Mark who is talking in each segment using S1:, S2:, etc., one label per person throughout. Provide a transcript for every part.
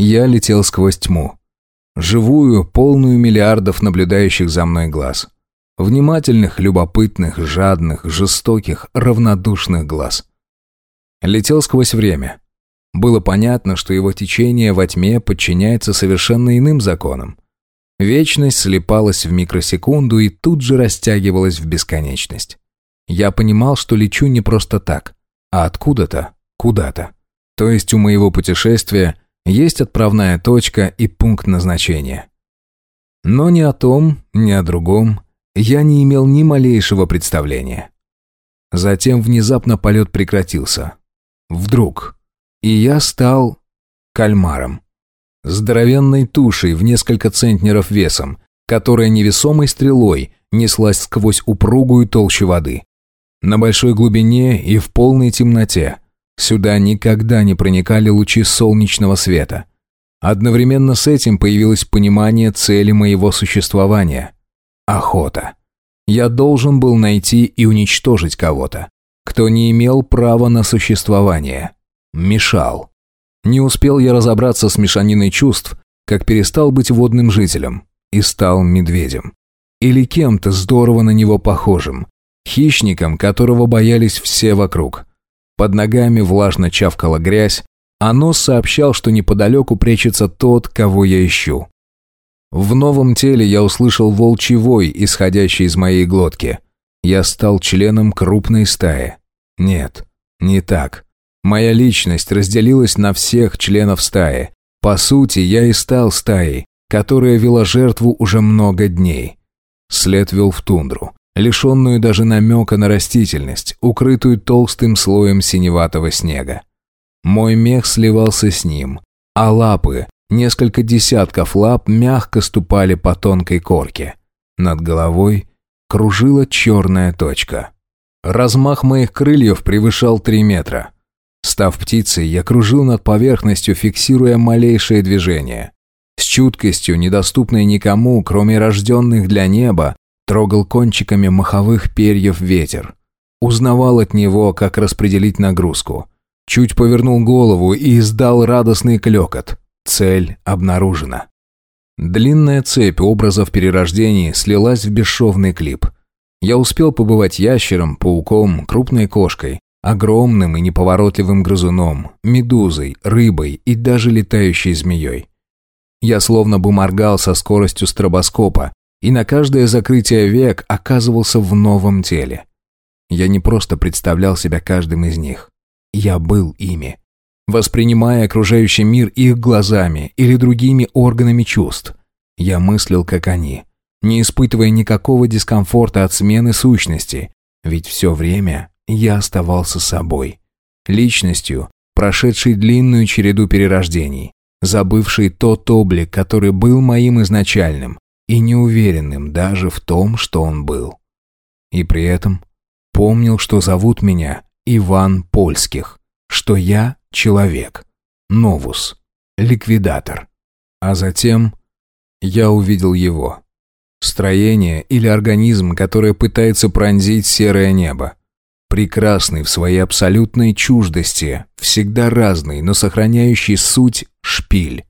S1: Я летел сквозь тьму. Живую, полную миллиардов наблюдающих за мной глаз. Внимательных, любопытных, жадных, жестоких, равнодушных глаз. Летел сквозь время. Было понятно, что его течение во тьме подчиняется совершенно иным законам. Вечность слепалась в микросекунду и тут же растягивалась в бесконечность. Я понимал, что лечу не просто так, а откуда-то, куда-то. То есть у моего путешествия есть отправная точка и пункт назначения. Но ни о том, ни о другом я не имел ни малейшего представления. Затем внезапно полет прекратился. Вдруг. И я стал кальмаром. Здоровенной тушей в несколько центнеров весом, которая невесомой стрелой неслась сквозь упругую толщу воды. На большой глубине и в полной темноте. Сюда никогда не проникали лучи солнечного света. Одновременно с этим появилось понимание цели моего существования. Охота. Я должен был найти и уничтожить кого-то, кто не имел права на существование. Мешал. Не успел я разобраться с мешаниной чувств, как перестал быть водным жителем и стал медведем. Или кем-то здорово на него похожим, хищником, которого боялись все вокруг. Под ногами влажно чавкала грязь, а нос сообщал, что неподалеку прячется тот, кого я ищу. В новом теле я услышал волчий вой, исходящий из моей глотки. Я стал членом крупной стаи. Нет, не так. Моя личность разделилась на всех членов стаи. По сути, я и стал стаей, которая вела жертву уже много дней. След вел в тундру, лишенную даже намека на растительность, укрытую толстым слоем синеватого снега. Мой мех сливался с ним, а лапы, несколько десятков лап мягко ступали по тонкой корке. Над головой кружила черная точка. Размах моих крыльев превышал три метра. Став птицей, я кружил над поверхностью, фиксируя малейшее движение. С чуткостью, недоступной никому, кроме рожденных для неба, трогал кончиками маховых перьев ветер. Узнавал от него, как распределить нагрузку. Чуть повернул голову и издал радостный клекот. Цель обнаружена. Длинная цепь образов перерождений слилась в бесшовный клип. Я успел побывать ящером, пауком, крупной кошкой, огромным и неповоротливым грызуном, медузой, рыбой и даже летающей змеей. Я словно бы моргал со скоростью стробоскопа, и на каждое закрытие век оказывался в новом теле. Я не просто представлял себя каждым из них. Я был ими. Воспринимая окружающий мир их глазами или другими органами чувств, я мыслил, как они, не испытывая никакого дискомфорта от смены сущности, ведь все время я оставался собой. Личностью, прошедшей длинную череду перерождений, забывший тот облик, который был моим изначальным, и неуверенным даже в том, что он был. И при этом помнил, что зовут меня Иван Польских, что я человек, новус, ликвидатор. А затем я увидел его. Строение или организм, которое пытается пронзить серое небо. Прекрасный в своей абсолютной чуждости, всегда разный, но сохраняющий суть шпиль.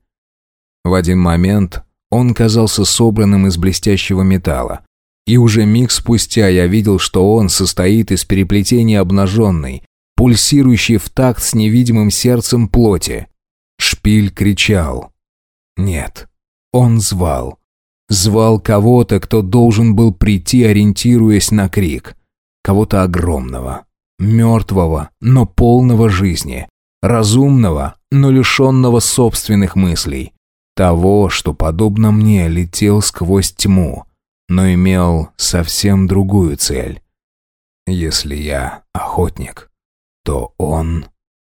S1: В один момент он казался собранным из блестящего металла. И уже миг спустя я видел, что он состоит из переплетения обнаженной, пульсирующей в такт с невидимым сердцем плоти. Шпиль кричал. Нет, он звал. Звал кого-то, кто должен был прийти, ориентируясь на крик. Кого-то огромного, мертвого, но полного жизни, разумного, но лишенного собственных мыслей, того, что, подобно мне, летел сквозь тьму, но имел совсем другую цель. Если я охотник, то он